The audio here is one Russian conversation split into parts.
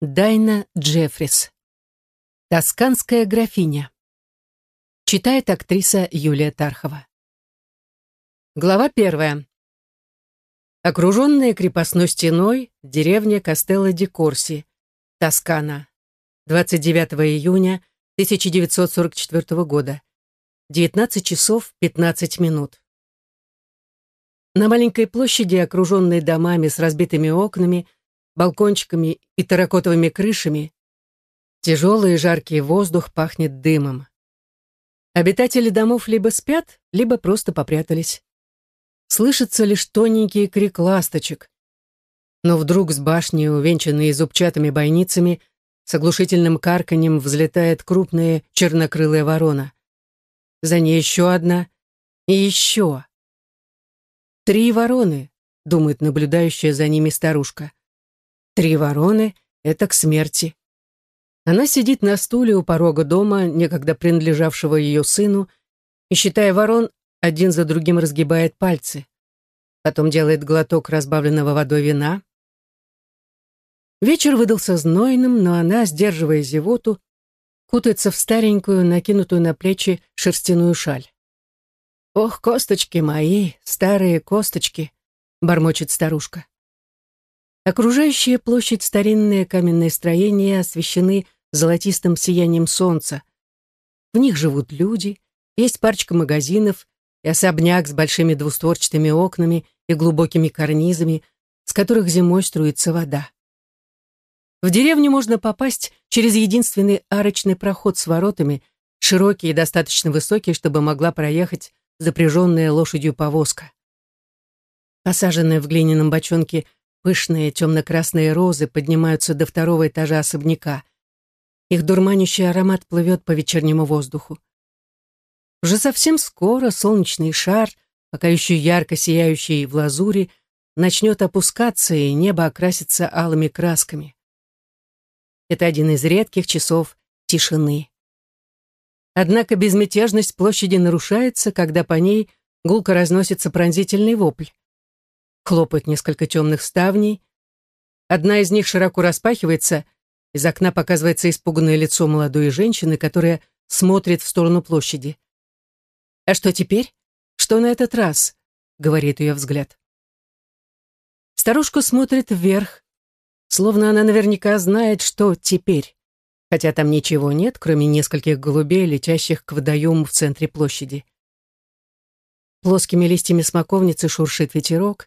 Дайна Джеффрис. Тосканская графиня. Читает актриса Юлия Тархова. Глава первая. Окруженная крепостной стеной, деревня Кастелло-ди-Корси, Тоскана. 29 июня 1944 года. 19 часов 15 минут. На маленькой площади, окруженной домами с разбитыми окнами, балкончиками и терракотовыми крышами, тяжелый и жаркий воздух пахнет дымом. Обитатели домов либо спят, либо просто попрятались. Слышится лишь тоненький крик ласточек. Но вдруг с башни, увенчанной зубчатыми бойницами, с оглушительным карканьем взлетает крупная чернокрылая ворона. За ней еще одна и еще. Три вороны, думает наблюдающая за ними старушка. Три вороны — это к смерти. Она сидит на стуле у порога дома, некогда принадлежавшего ее сыну, и, считая ворон, один за другим разгибает пальцы. Потом делает глоток разбавленного водой вина. Вечер выдался знойным, но она, сдерживая зевоту, кутается в старенькую, накинутую на плечи шерстяную шаль. «Ох, косточки мои, старые косточки!» — бормочет старушка. Окружающая площадь старинные каменные строения освещены золотистым сиянием солнца. В них живут люди, есть парочка магазинов и особняк с большими двустворчатыми окнами и глубокими карнизами, с которых зимой струится вода. В деревню можно попасть через единственный арочный проход с воротами, широкий и достаточно высокий, чтобы могла проехать запряженная лошадью повозка. Посаженная в глиняном бочонке Пышные темно-красные розы поднимаются до второго этажа особняка. Их дурманящий аромат плывет по вечернему воздуху. Уже совсем скоро солнечный шар, пока еще ярко сияющий в лазури, начнет опускаться, и небо окрасится алыми красками. Это один из редких часов тишины. Однако безмятежность площади нарушается, когда по ней гулко разносится пронзительный вопль. Хлопают несколько темных ставней. Одна из них широко распахивается, из окна показывается испуганное лицо молодой женщины, которая смотрит в сторону площади. «А что теперь? Что на этот раз?» — говорит ее взгляд. Старушка смотрит вверх, словно она наверняка знает, что теперь, хотя там ничего нет, кроме нескольких голубей, летящих к водоему в центре площади. Плоскими листьями смоковницы шуршит ветерок,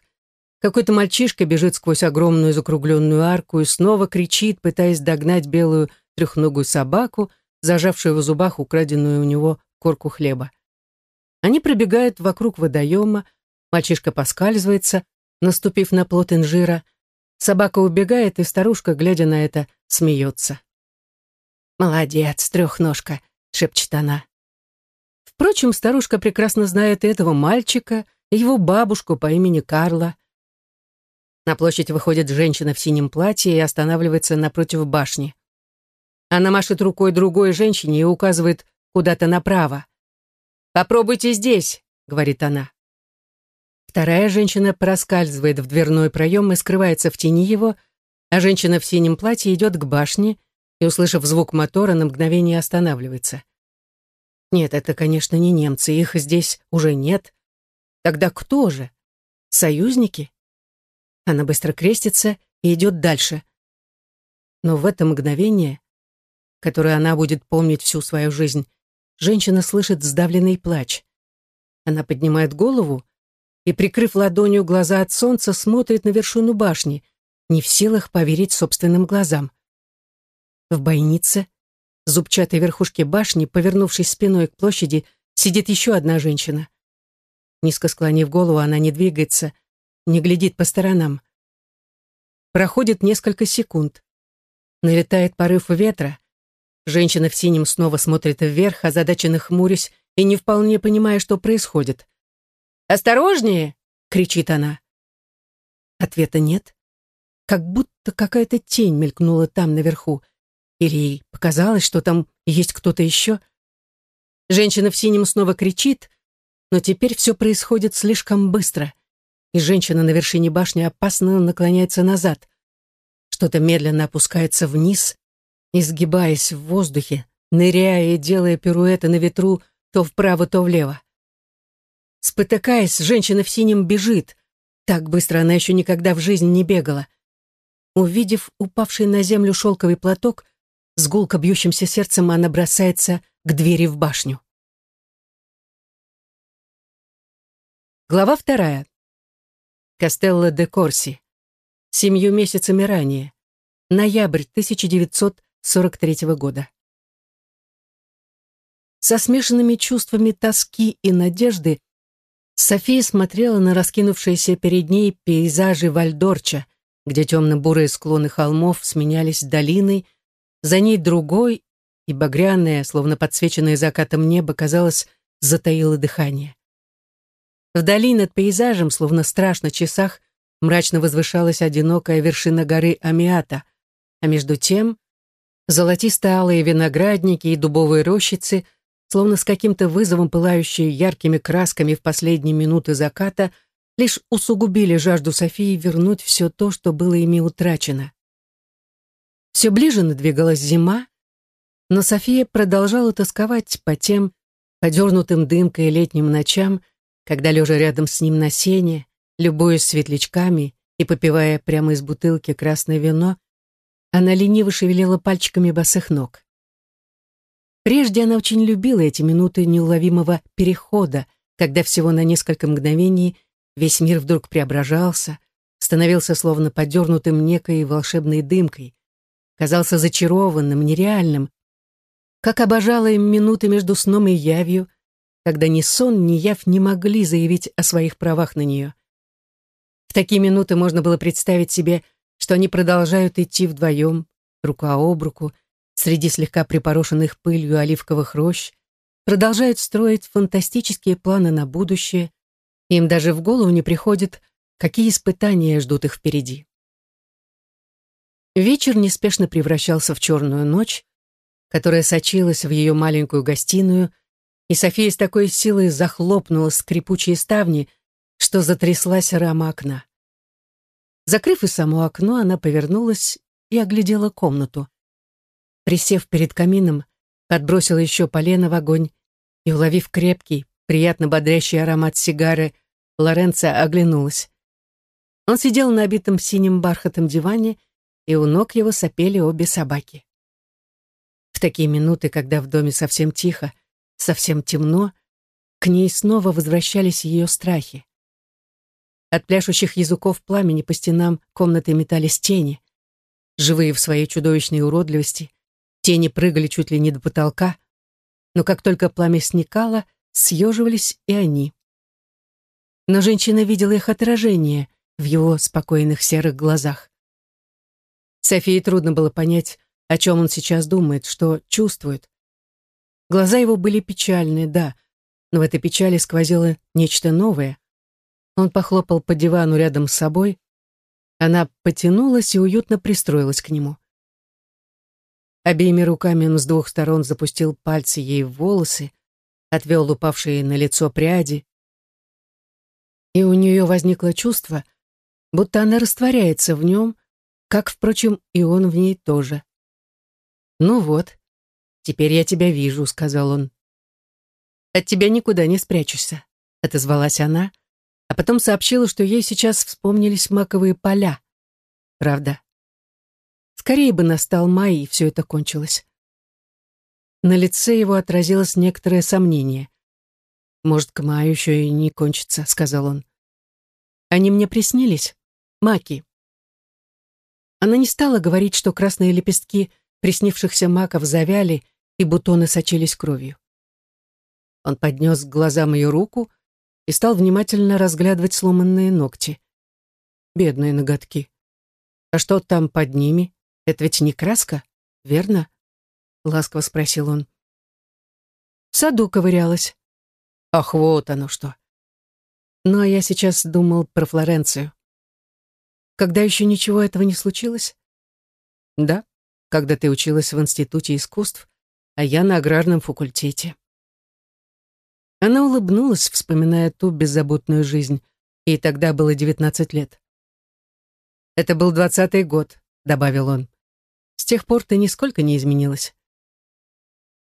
какой-то мальчишка бежит сквозь огромную закругленную арку и снова кричит, пытаясь догнать белую трехногую собаку, зажавшую в зубах украденную у него корку хлеба. Они пробегают вокруг водоема, мальчишка поскальзывается, наступив на плод инжира. Собака убегает, и старушка, глядя на это, смеется. «Молодец, трехножка», — шепчет она. Впрочем, старушка прекрасно знает этого мальчика, и его бабушку по имени Карла. На площадь выходит женщина в синем платье и останавливается напротив башни. Она машет рукой другой женщине и указывает куда-то направо. «Попробуйте здесь», — говорит она. Вторая женщина проскальзывает в дверной проем и скрывается в тени его, а женщина в синем платье идет к башне и, услышав звук мотора, на мгновение останавливается. Нет, это, конечно, не немцы, их здесь уже нет. Тогда кто же? Союзники? Она быстро крестится и идет дальше. Но в это мгновение, которое она будет помнить всю свою жизнь, женщина слышит сдавленный плач. Она поднимает голову и, прикрыв ладонью глаза от солнца, смотрит на вершину башни, не в силах поверить собственным глазам. В бойнице, зубчатой верхушке башни, повернувшись спиной к площади, сидит еще одна женщина. Низко склонив голову, она не двигается, не глядит по сторонам. Проходит несколько секунд. Налетает порыв ветра. Женщина в синем снова смотрит вверх, озадаченно хмурясь и не вполне понимая, что происходит. «Осторожнее!» — кричит она. Ответа нет. Как будто какая-то тень мелькнула там наверху. Или ей показалось, что там есть кто-то еще. Женщина в синем снова кричит, но теперь все происходит слишком быстро и женщина на вершине башни опасно наклоняется назад. Что-то медленно опускается вниз, изгибаясь в воздухе, ныряя и делая пируэты на ветру то вправо, то влево. Спотыкаясь, женщина в синем бежит. Так быстро она еще никогда в жизни не бегала. Увидев упавший на землю шелковый платок, с гулко бьющимся сердцем она бросается к двери в башню. Глава вторая. Кастелло де Корси. Семью месяцами ранее. Ноябрь 1943 года. Со смешанными чувствами тоски и надежды София смотрела на раскинувшиеся перед ней пейзажи Вальдорча, где темно-бурые склоны холмов сменялись долиной, за ней другой, и багряное, словно подсвеченное закатом небо, казалось, затаило дыхание. Вдали над пейзажем, словно страж на часах, мрачно возвышалась одинокая вершина горы Амиата, а между тем золотисто-алые виноградники и дубовые рощицы, словно с каким-то вызовом пылающие яркими красками в последние минуты заката, лишь усугубили жажду Софии вернуть все то, что было ими утрачено. Все ближе надвигалась зима, но София продолжала тосковать по тем подернутым дымкой летним ночам, когда, лежа рядом с ним на сене, любуясь светлячками и попивая прямо из бутылки красное вино, она лениво шевелила пальчиками босых ног. Прежде она очень любила эти минуты неуловимого перехода, когда всего на несколько мгновений весь мир вдруг преображался, становился словно подернутым некой волшебной дымкой, казался зачарованным, нереальным, как обожала им минуты между сном и явью, когда ни сон, ни явь не могли заявить о своих правах на нее. В такие минуты можно было представить себе, что они продолжают идти вдвоем, рука об руку, среди слегка припорошенных пылью оливковых рощ, продолжают строить фантастические планы на будущее, им даже в голову не приходит, какие испытания ждут их впереди. Вечер неспешно превращался в черную ночь, которая сочилась в ее маленькую гостиную, и София с такой силой захлопнула скрипучие ставни, что затряслась рама окна. Закрыв и само окно, она повернулась и оглядела комнату. Присев перед камином, подбросила еще полено в огонь и, уловив крепкий, приятно бодрящий аромат сигары, Лоренцо оглянулась. Он сидел на обитом синим бархатом диване, и у ног его сопели обе собаки. В такие минуты, когда в доме совсем тихо, совсем темно, к ней снова возвращались ее страхи. От пляшущих языков пламени по стенам комнаты метались тени. Живые в своей чудовищной уродливости, тени прыгали чуть ли не до потолка, но как только пламя сникало, съеживались и они. Но женщина видела их отражение в его спокойных серых глазах. Софии трудно было понять, о чем он сейчас думает, что чувствует. Глаза его были печальные, да, но в этой печали сквозило нечто новое. Он похлопал по дивану рядом с собой. Она потянулась и уютно пристроилась к нему. Обеими руками он с двух сторон запустил пальцы ей в волосы, отвел упавшие на лицо пряди. И у нее возникло чувство, будто она растворяется в нем, как, впрочем, и он в ней тоже. Ну вот, «Теперь я тебя вижу», — сказал он. «От тебя никуда не спрячешься», — отозвалась она, а потом сообщила, что ей сейчас вспомнились маковые поля. Правда. Скорее бы настал май, и все это кончилось. На лице его отразилось некоторое сомнение. «Может, к маю еще и не кончится», — сказал он. «Они мне приснились? Маки». Она не стала говорить, что красные лепестки приснившихся маков завяли, и бутоны сочились кровью. Он поднес к глазам ее руку и стал внимательно разглядывать сломанные ногти. Бедные ноготки. А что там под ними? Это ведь не краска, верно? Ласково спросил он. В саду ковырялась. Ах, вот оно что. Ну, а я сейчас думал про Флоренцию. Когда еще ничего этого не случилось? Да, когда ты училась в Институте искусств, а я на аграрном факультете. Она улыбнулась, вспоминая ту беззаботную жизнь. Ей тогда было 19 лет. Это был двадцатый год, добавил он. «С тех пор ты нисколько не изменилась».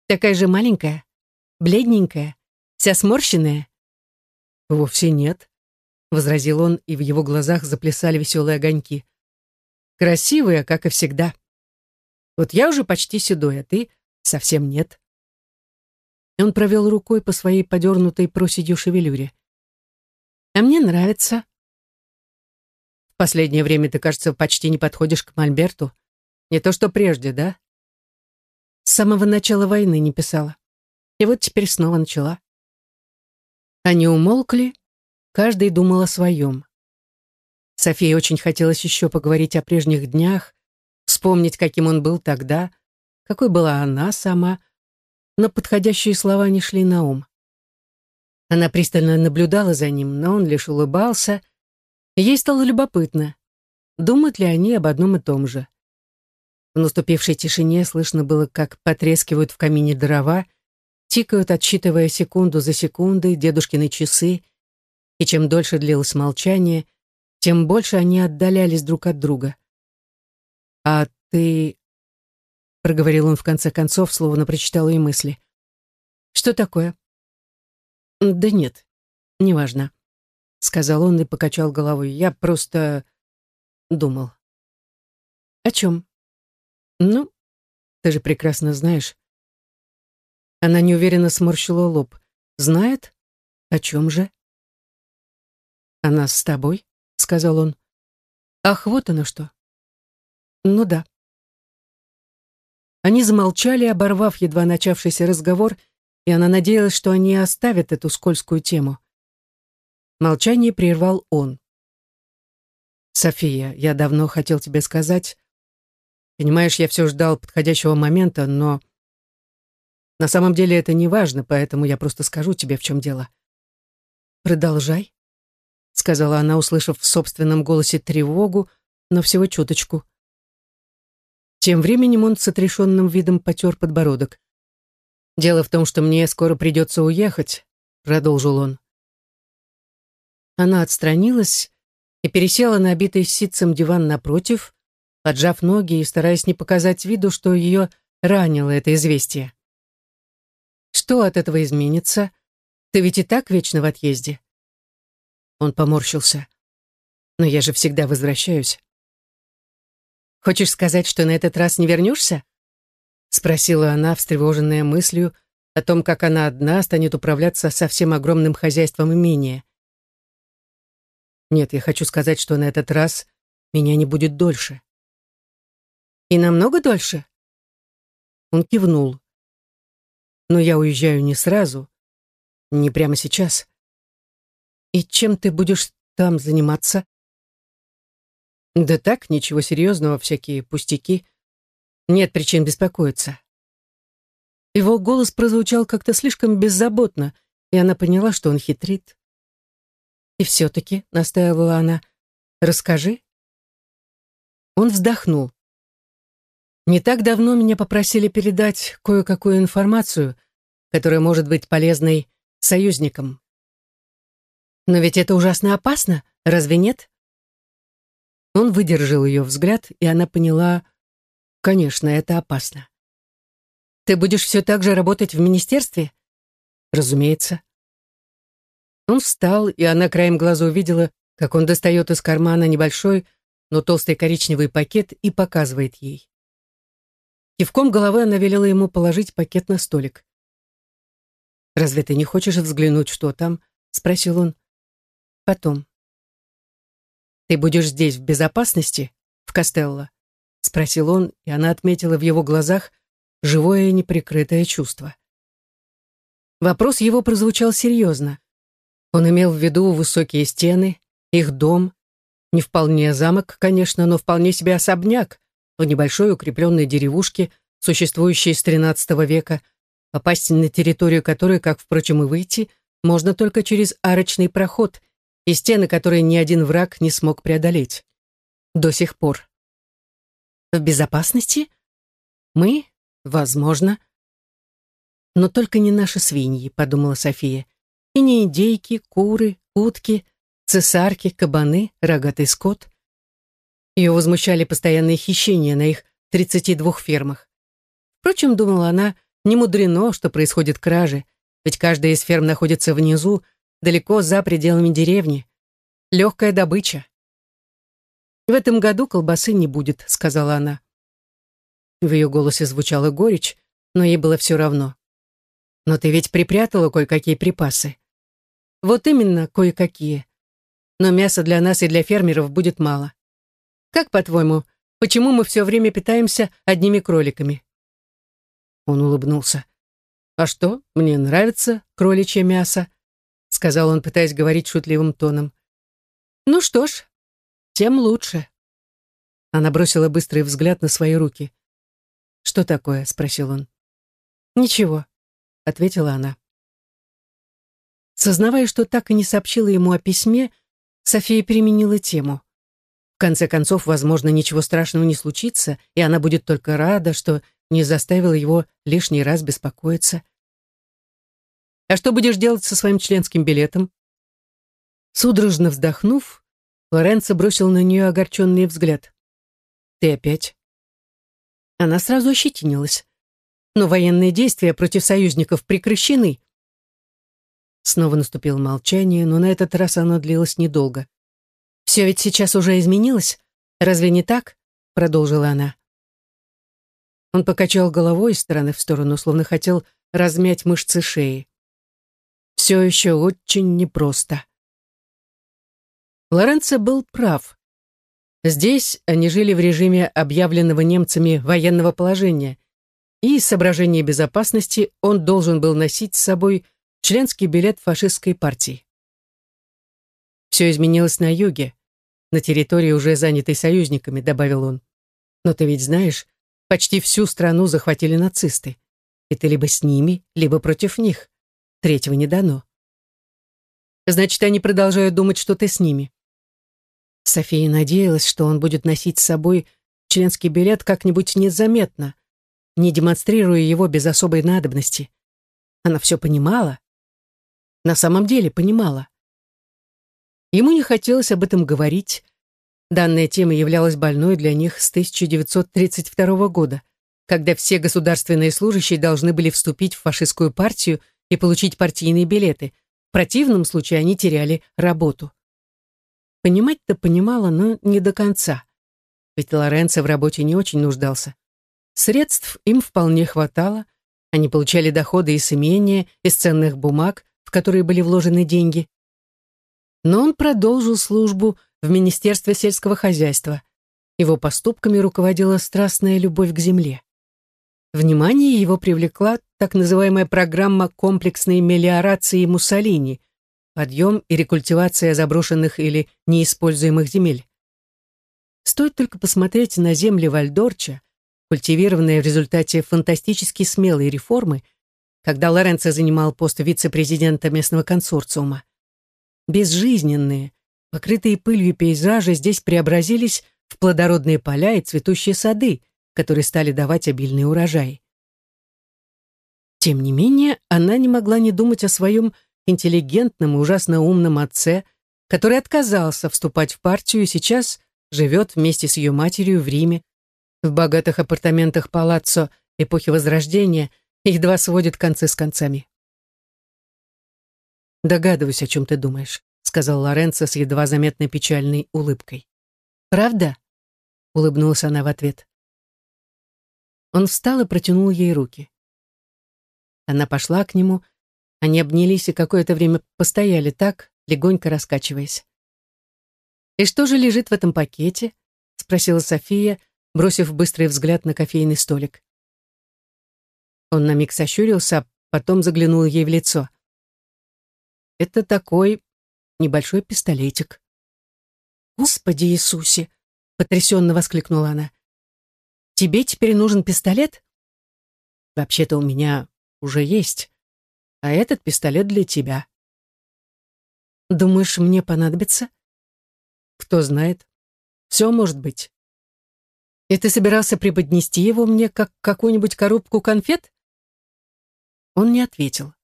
«Такая же маленькая, бледненькая, вся сморщенная?» «Вовсе нет», — возразил он, и в его глазах заплясали веселые огоньки. «Красивая, как и всегда. Вот я уже почти седой, а ты совсем нет». Он провел рукой по своей подернутой проседью шевелюре. «А мне нравится». «В последнее время ты, кажется, почти не подходишь к Мольберту. Не то что прежде, да?» С самого начала войны не писала. И вот теперь снова начала. Они умолкли, каждый думал о своем. Софии очень хотелось еще поговорить о прежних днях, вспомнить, каким он был тогда, какой была она сама, но подходящие слова не шли на ум. Она пристально наблюдала за ним, но он лишь улыбался, ей стало любопытно, думают ли они об одном и том же. В наступившей тишине слышно было, как потрескивают в камине дрова, тикают, отсчитывая секунду за секундой дедушкины часы, и чем дольше длилось молчание, тем больше они отдалялись друг от друга. «А ты — проговорил он в конце концов, словно прочитал ее мысли. «Что такое?» «Да нет, неважно», — сказал он и покачал головой. «Я просто думал». «О чем?» «Ну, ты же прекрасно знаешь». Она неуверенно сморщила лоб. «Знает? О чем же?» «Она с тобой?» — сказал он. «Ах, вот оно что!» «Ну да». Они замолчали, оборвав едва начавшийся разговор, и она надеялась, что они оставят эту скользкую тему. Молчание прервал он. «София, я давно хотел тебе сказать. Понимаешь, я все ждал подходящего момента, но... На самом деле это не важно, поэтому я просто скажу тебе, в чем дело». «Продолжай», — сказала она, услышав в собственном голосе тревогу, но всего чуточку. Тем временем он с отрешенным видом потер подбородок. «Дело в том, что мне скоро придется уехать», — продолжил он. Она отстранилась и пересела на обитый ситцем диван напротив, поджав ноги и стараясь не показать виду, что ее ранило это известие. «Что от этого изменится? Ты ведь и так вечно в отъезде». Он поморщился. «Но я же всегда возвращаюсь». Хочешь сказать, что на этот раз не вернешься?» Спросила она, встревоженная мыслью о том, как она одна станет управляться совсем огромным хозяйством имения. «Нет, я хочу сказать, что на этот раз меня не будет дольше». «И намного дольше?» Он кивнул. «Но я уезжаю не сразу, не прямо сейчас. И чем ты будешь там заниматься?» Да так, ничего серьезного, всякие пустяки. Нет причин беспокоиться. Его голос прозвучал как-то слишком беззаботно, и она поняла, что он хитрит. «И все-таки», — настаивала она, — «расскажи». Он вздохнул. «Не так давно меня попросили передать кое-какую информацию, которая может быть полезной союзникам». «Но ведь это ужасно опасно, разве нет?» Он выдержал ее взгляд, и она поняла, конечно, это опасно. «Ты будешь все так же работать в министерстве?» «Разумеется». Он встал, и она краем глаза увидела, как он достает из кармана небольшой, но толстый коричневый пакет и показывает ей. Кивком головы она велела ему положить пакет на столик. «Разве ты не хочешь взглянуть, что там?» — спросил он. «Потом». «Ты будешь здесь в безопасности, в Костелло?» — спросил он, и она отметила в его глазах живое неприкрытое чувство. Вопрос его прозвучал серьезно. Он имел в виду высокие стены, их дом, не вполне замок, конечно, но вполне себе особняк в небольшой укрепленной деревушке, существующей с XIII века, попасть на территорию которой, как, впрочем, и выйти, можно только через арочный проход и стены, которые ни один враг не смог преодолеть. До сих пор. В безопасности? Мы? Возможно. Но только не наши свиньи, подумала София. И не индейки, куры, утки, цесарки, кабаны, рогатый скот. Ее возмущали постоянные хищения на их 32 фермах. Впрочем, думала она, не мудрено, что происходят кражи, ведь каждая из ферм находится внизу, далеко за пределами деревни. Легкая добыча. «В этом году колбасы не будет», — сказала она. В ее голосе звучала горечь, но ей было все равно. «Но ты ведь припрятала кое-какие припасы». «Вот именно, кое-какие. Но мяса для нас и для фермеров будет мало. Как, по-твоему, почему мы все время питаемся одними кроликами?» Он улыбнулся. «А что, мне нравится кроличье мясо», — сказал он, пытаясь говорить шутливым тоном. «Ну что ж, тем лучше». Она бросила быстрый взгляд на свои руки. «Что такое?» — спросил он. «Ничего», — ответила она. Сознавая, что так и не сообщила ему о письме, София переменила тему. В конце концов, возможно, ничего страшного не случится, и она будет только рада, что не заставила его лишний раз беспокоиться. «А что будешь делать со своим членским билетом?» Судорожно вздохнув, Лоренцо бросил на нее огорченный взгляд. «Ты опять?» Она сразу ощетинилась. «Но военные действия против союзников прекращены». Снова наступило молчание, но на этот раз оно длилось недолго. «Все ведь сейчас уже изменилось, разве не так?» — продолжила она. Он покачал головой из стороны в сторону, словно хотел размять мышцы шеи. Все еще очень непросто. Лоренцо был прав. Здесь они жили в режиме объявленного немцами военного положения, и из соображения безопасности он должен был носить с собой членский билет фашистской партии. «Все изменилось на юге, на территории, уже занятой союзниками», — добавил он. «Но ты ведь знаешь, Почти всю страну захватили нацисты. И ты либо с ними, либо против них. Третьего не дано. Значит, они продолжают думать, что ты с ними. София надеялась, что он будет носить с собой членский билет как-нибудь незаметно, не демонстрируя его без особой надобности. Она все понимала. На самом деле понимала. Ему не хотелось об этом говорить, Данная тема являлась больной для них с 1932 года, когда все государственные служащие должны были вступить в фашистскую партию и получить партийные билеты. В противном случае они теряли работу. Понимать-то понимала, но не до конца. Ведь Лоренцо в работе не очень нуждался. Средств им вполне хватало. Они получали доходы из имения, из ценных бумаг, в которые были вложены деньги. Но он продолжил службу в Министерстве сельского хозяйства. Его поступками руководила страстная любовь к земле. Внимание его привлекла так называемая программа комплексной мелиорации Муссолини, подъем и рекультивация заброшенных или неиспользуемых земель. Стоит только посмотреть на земли Вальдорча, культивированные в результате фантастически смелой реформы, когда Лоренцо занимал пост вице-президента местного консорциума. Безжизненные, Покрытые пылью пейзажи здесь преобразились в плодородные поля и цветущие сады, которые стали давать обильный урожай. Тем не менее, она не могла не думать о своем интеллигентном и ужасно умном отце, который отказался вступать в партию и сейчас живет вместе с ее матерью в Риме. В богатых апартаментах палаццо эпохи Возрождения их два сводят концы с концами. «Догадываюсь, о чем ты думаешь», сказал Лоренцо с едва заметной печальной улыбкой. «Правда?» — улыбнулась она в ответ. Он встал и протянул ей руки. Она пошла к нему, они обнялись и какое-то время постояли так, легонько раскачиваясь. «И что же лежит в этом пакете?» — спросила София, бросив быстрый взгляд на кофейный столик. Он на миг сощурился, а потом заглянул ей в лицо. «Это такой небольшой пистолетик. «Господи Иисусе!» — потрясенно воскликнула она. «Тебе теперь нужен пистолет?» «Вообще-то у меня уже есть, а этот пистолет для тебя». «Думаешь, мне понадобится?» «Кто знает. Все может быть». «И ты собирался преподнести его мне как какую-нибудь коробку конфет?» Он не ответил.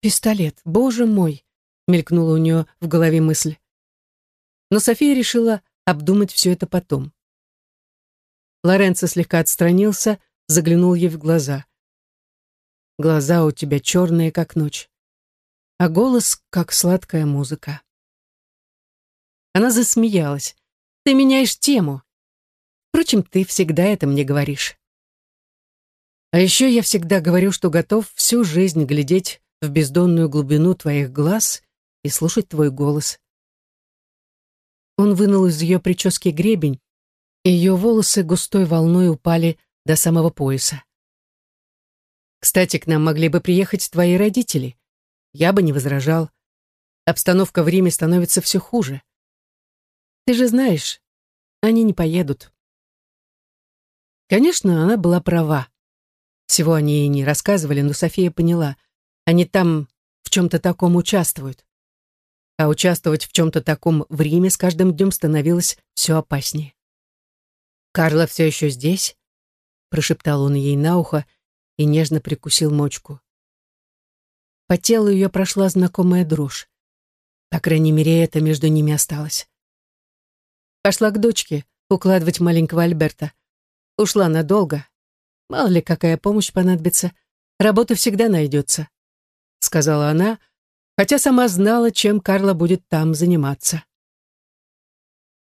«Пистолет, боже мой!» мелькнула у нее в голове мысль. Но София решила обдумать все это потом. Лоренцо слегка отстранился, заглянул ей в глаза. Глаза у тебя черные, как ночь, а голос, как сладкая музыка. Она засмеялась. «Ты меняешь тему. Впрочем, ты всегда это мне говоришь. А еще я всегда говорю, что готов всю жизнь глядеть в бездонную глубину твоих глаз и слушать твой голос». Он вынул из ее прически гребень, и ее волосы густой волной упали до самого пояса. «Кстати, к нам могли бы приехать твои родители. Я бы не возражал. Обстановка в Риме становится все хуже. Ты же знаешь, они не поедут». Конечно, она была права. Всего они и не рассказывали, но София поняла. Они там в чем-то таком участвуют. А участвовать в чем-то таком в Риме с каждым днем становилось все опаснее. «Карла все еще здесь?» прошептал он ей на ухо и нежно прикусил мочку. По телу ее прошла знакомая дрожь. По крайней мере, это между ними осталось. Пошла к дочке укладывать маленького Альберта. Ушла надолго. Мало ли, какая помощь понадобится. Работа всегда найдется, сказала она, хотя сама знала, чем Карла будет там заниматься.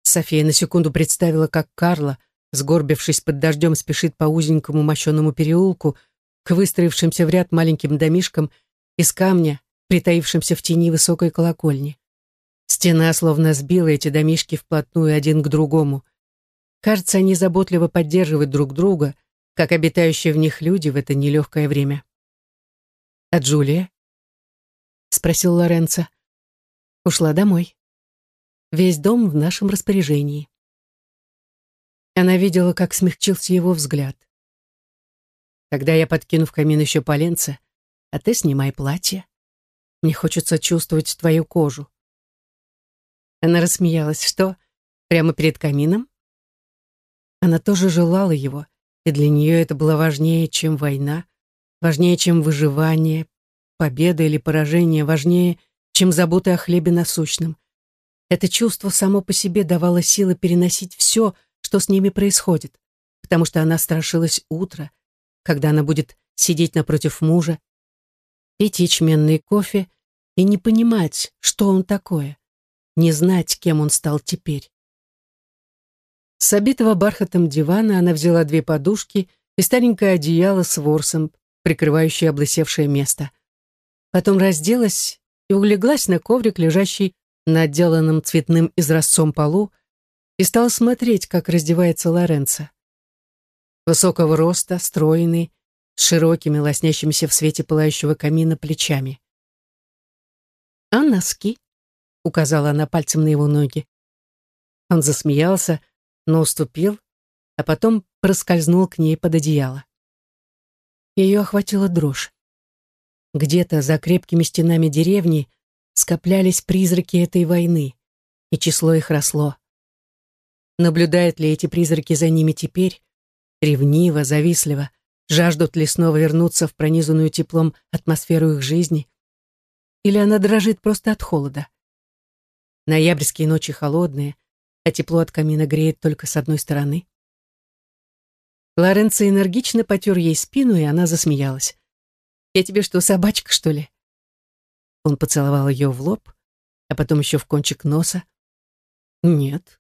София на секунду представила, как Карла — сгорбившись под дождем, спешит по узенькому мощеному переулку к выстроившимся в ряд маленьким домишкам из камня, притаившимся в тени высокой колокольни. Стена словно сбила эти домишки вплотную один к другому. Кажется, они заботливо поддерживают друг друга, как обитающие в них люди в это нелегкое время. «А Джулия?» — спросил Лоренцо. «Ушла домой. Весь дом в нашем распоряжении». Она видела, как смягчился его взгляд. Тогда я подкину в камин еще поленце, а ты снимай платье. Мне хочется чувствовать твою кожу. Она рассмеялась. Что, прямо перед камином? Она тоже желала его, и для нее это было важнее, чем война, важнее, чем выживание, победа или поражение, важнее, чем забота о хлебе насущном. Это чувство само по себе давало силы переносить все, что с ними происходит, потому что она страшилась утра, когда она будет сидеть напротив мужа, пить ячменный кофе и не понимать, что он такое, не знать, кем он стал теперь. С обитого бархатом дивана она взяла две подушки и старенькое одеяло с ворсом, прикрывающее облысевшее место. Потом разделась и улеглась на коврик, лежащий на отделанном цветным изразцом полу, и стал смотреть, как раздевается Лоренцо. Высокого роста, стройный, с широкими, лоснящимися в свете пылающего камина плечами. «А носки?» — указала она пальцем на его ноги. Он засмеялся, но уступил, а потом проскользнул к ней под одеяло. Ее охватила дрожь. Где-то за крепкими стенами деревни скоплялись призраки этой войны, и число их росло. Наблюдают ли эти призраки за ними теперь? Ревниво, завистливо, жаждут ли снова вернуться в пронизанную теплом атмосферу их жизни? Или она дрожит просто от холода? Ноябрьские ночи холодные, а тепло от камина греет только с одной стороны. Лоренцо энергично потер ей спину, и она засмеялась. «Я тебе что, собачка, что ли?» Он поцеловал ее в лоб, а потом еще в кончик носа. «Нет,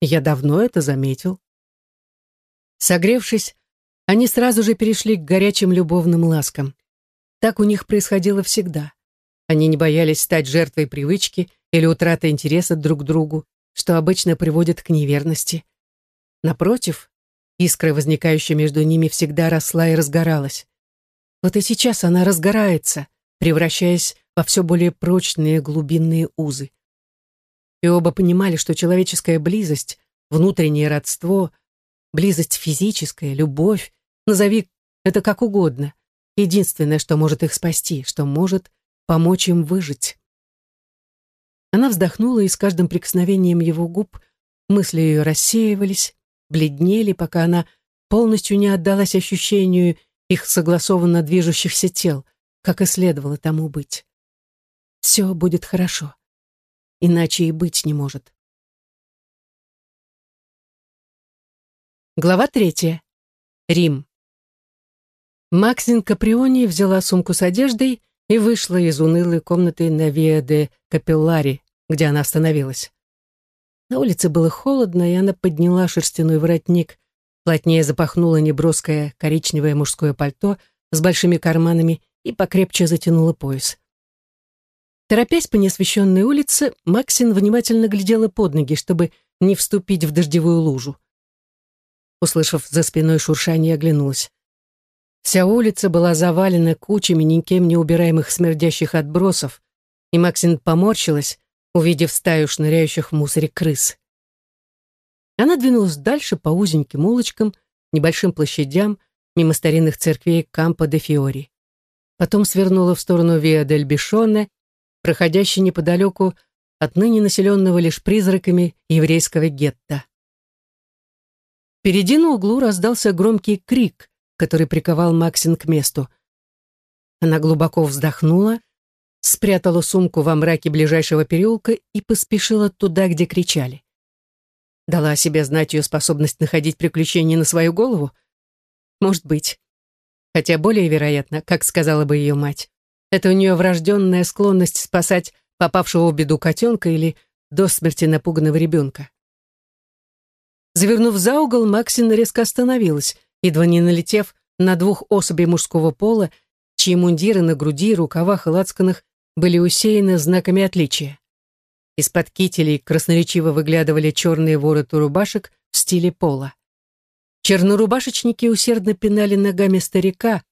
я давно это заметил. Согревшись, они сразу же перешли к горячим любовным ласкам. Так у них происходило всегда. Они не боялись стать жертвой привычки или утраты интереса друг к другу, что обычно приводит к неверности. Напротив, искра, возникающая между ними, всегда росла и разгоралась. Вот и сейчас она разгорается, превращаясь во все более прочные глубинные узы и оба понимали, что человеческая близость, внутреннее родство, близость физическая, любовь, назови это как угодно, единственное, что может их спасти, что может помочь им выжить. Она вздохнула, и с каждым прикосновением его губ мысли ее рассеивались, бледнели, пока она полностью не отдалась ощущению их согласованно движущихся тел, как и следовало тому быть. Все будет хорошо. Иначе и быть не может. Глава третья. Рим. Максин Каприони взяла сумку с одеждой и вышла из унылой комнаты на Виа де Капеллари, где она остановилась. На улице было холодно, и она подняла шерстяной воротник, плотнее запахнула неброское коричневое мужское пальто с большими карманами и покрепче затянула пояс. Торопясь по неосвещенной улице, Максин внимательно глядела под ноги, чтобы не вступить в дождевую лужу. Услышав за спиной шуршание, оглянулась. Вся улица была завалена кучами никем не убираемых смердящих отбросов, и Максин поморщилась, увидев стаю шныряющих в мусоре крыс. Она двинулась дальше по узеньким улочкам, небольшим площадям, мимо старинных церквей Кампо де Фиори. Потом свернула в сторону Виа дель Бишоне, проходящей неподалеку от ныне населенного лишь призраками еврейского гетто. Впереди на углу раздался громкий крик, который приковал Максин к месту. Она глубоко вздохнула, спрятала сумку во мраке ближайшего переулка и поспешила туда, где кричали. Дала о себе знать ее способность находить приключения на свою голову? Может быть. Хотя более вероятно, как сказала бы ее мать, это у нее врожденная склонность спасать попавшего в беду котенка или до смерти напуганного ребенка. Завернув за угол, Максин резко остановилась, едва не налетев на двух особей мужского пола, чьи мундиры на груди, рукавах и лацканах были усеяны знаками отличия. Из-под кителей красноречиво выглядывали черные вороты рубашек в стиле пола. Чернорубашечники усердно пинали ногами старика,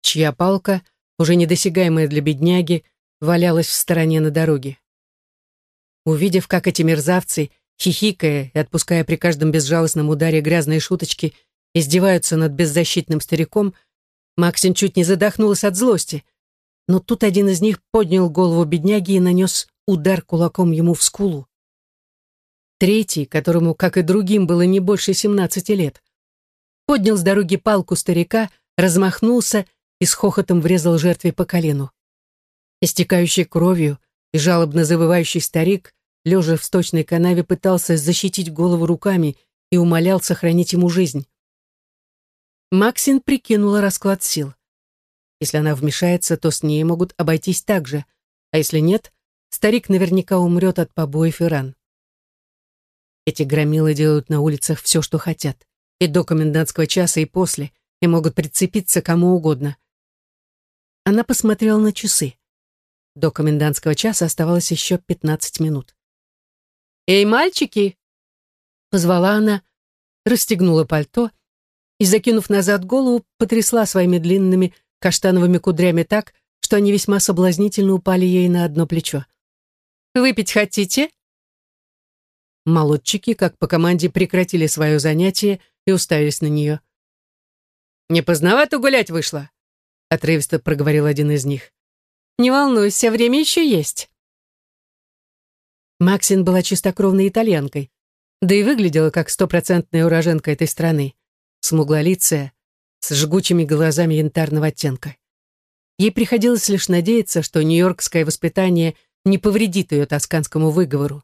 чья палка, уже недосягаемая для бедняги, валялась в стороне на дороге. Увидев, как эти мерзавцы хихикая и отпуская при каждом безжалостном ударе грязные шуточки, издеваются над беззащитным стариком, Максин чуть не задохнулась от злости. Но тут один из них поднял голову бедняги и нанес удар кулаком ему в скулу. Третий, которому, как и другим, было не больше семнадцати лет, поднял с дороги палку старика, размахнулся и с хохотом врезал жертве по колену. Истекающий кровью и жалобно завывающий старик лежа в сточной канаве, пытался защитить голову руками и умолял сохранить ему жизнь. Максин прикинула расклад сил. Если она вмешается, то с ней могут обойтись так же, а если нет, старик наверняка умрет от побоев и ран. Эти громилы делают на улицах все, что хотят, и до комендантского часа, и после, и могут прицепиться кому угодно. Она посмотрела на часы. До комендантского часа оставалось еще пятнадцать минут. «Эй, мальчики!» Позвала она, расстегнула пальто и, закинув назад голову, потрясла своими длинными каштановыми кудрями так, что они весьма соблазнительно упали ей на одно плечо. «Выпить хотите?» Молодчики, как по команде, прекратили свое занятие и уставились на нее. «Не поздновато гулять вышло», — отрывисто проговорил один из них. «Не волнуйся, время еще есть». Максин была чистокровной итальянкой, да и выглядела как стопроцентная уроженка этой страны, смуглолицая, с жгучими глазами янтарного оттенка. Ей приходилось лишь надеяться, что нью-йоркское воспитание не повредит ее тосканскому выговору.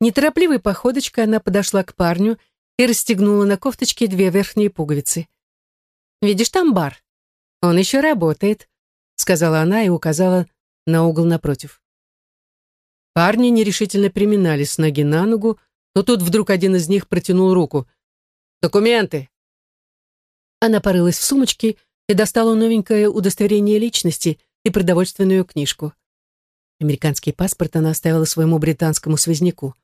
Неторопливой походочкой она подошла к парню и расстегнула на кофточке две верхние пуговицы. «Видишь, там бар. Он еще работает», — сказала она и указала на угол напротив. Парни нерешительно приминали с ноги на ногу, но тут вдруг один из них протянул руку. «Документы!» Она порылась в сумочке и достала новенькое удостоверение личности и продовольственную книжку. Американский паспорт она оставила своему британскому связняку.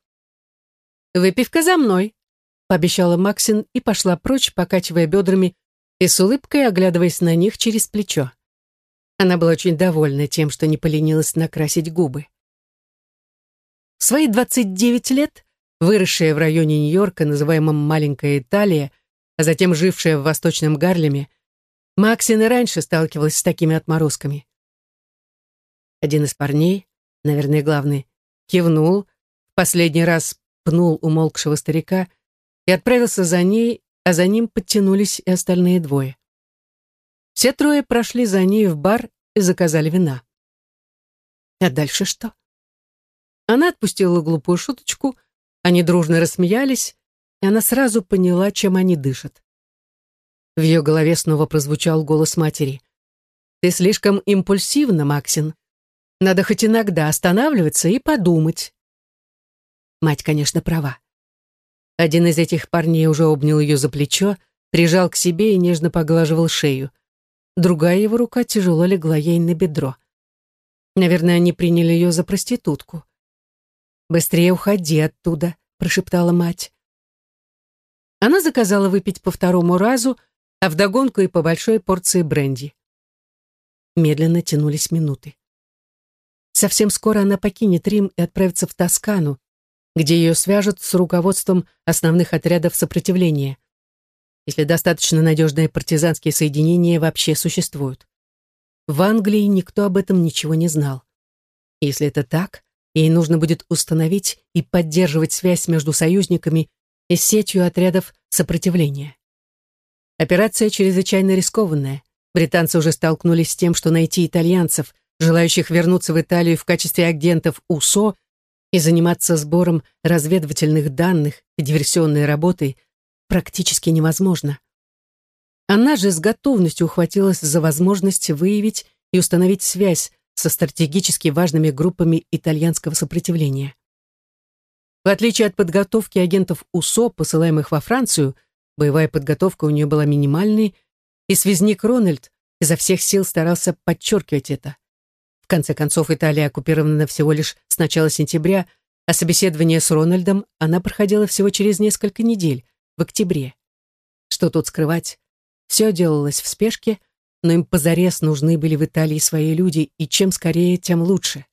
«Выпивка за мной», — пообещала Максин и пошла прочь, покачивая бедрами и с улыбкой оглядываясь на них через плечо. Она была очень довольна тем, что не поленилась накрасить губы. В свои 29 лет, выросшая в районе Нью-Йорка, называемом «Маленькая Италия», а затем жившая в Восточном Гарлеме, Максин и раньше сталкивалась с такими отморозками. Один из парней, наверное, главный, кивнул, в последний раз пнул умолкшего старика и отправился за ней, а за ним подтянулись и остальные двое. Все трое прошли за ней в бар и заказали вина. А дальше что? Она отпустила глупую шуточку, они дружно рассмеялись, и она сразу поняла, чем они дышат. В ее голове снова прозвучал голос матери. «Ты слишком импульсивна, Максин. Надо хоть иногда останавливаться и подумать». Мать, конечно, права. Один из этих парней уже обнял ее за плечо, прижал к себе и нежно поглаживал шею. Другая его рука тяжело легла ей на бедро. Наверное, они приняли ее за проститутку. «Быстрее уходи оттуда», — прошептала мать. Она заказала выпить по второму разу, а вдогонку и по большой порции бренди. Медленно тянулись минуты. Совсем скоро она покинет Рим и отправится в Тоскану, где ее свяжут с руководством основных отрядов сопротивления, если достаточно надежные партизанские соединения вообще существуют. В Англии никто об этом ничего не знал. Если это так, ей нужно будет установить и поддерживать связь между союзниками и сетью отрядов сопротивления. Операция чрезвычайно рискованная. Британцы уже столкнулись с тем, что найти итальянцев, желающих вернуться в Италию в качестве агентов УСО и заниматься сбором разведывательных данных и диверсионной работой, практически невозможно. Она же с готовностью ухватилась за возможность выявить и установить связь со стратегически важными группами итальянского сопротивления. В отличие от подготовки агентов УСО, посылаемых во Францию, Боевая подготовка у нее была минимальной, и связник Рональд изо всех сил старался подчеркивать это. В конце концов, Италия оккупирована всего лишь с начала сентября, а собеседование с Рональдом она проходила всего через несколько недель, в октябре. Что тут скрывать? Все делалось в спешке, но им позарез нужны были в Италии свои люди, и чем скорее, тем лучше.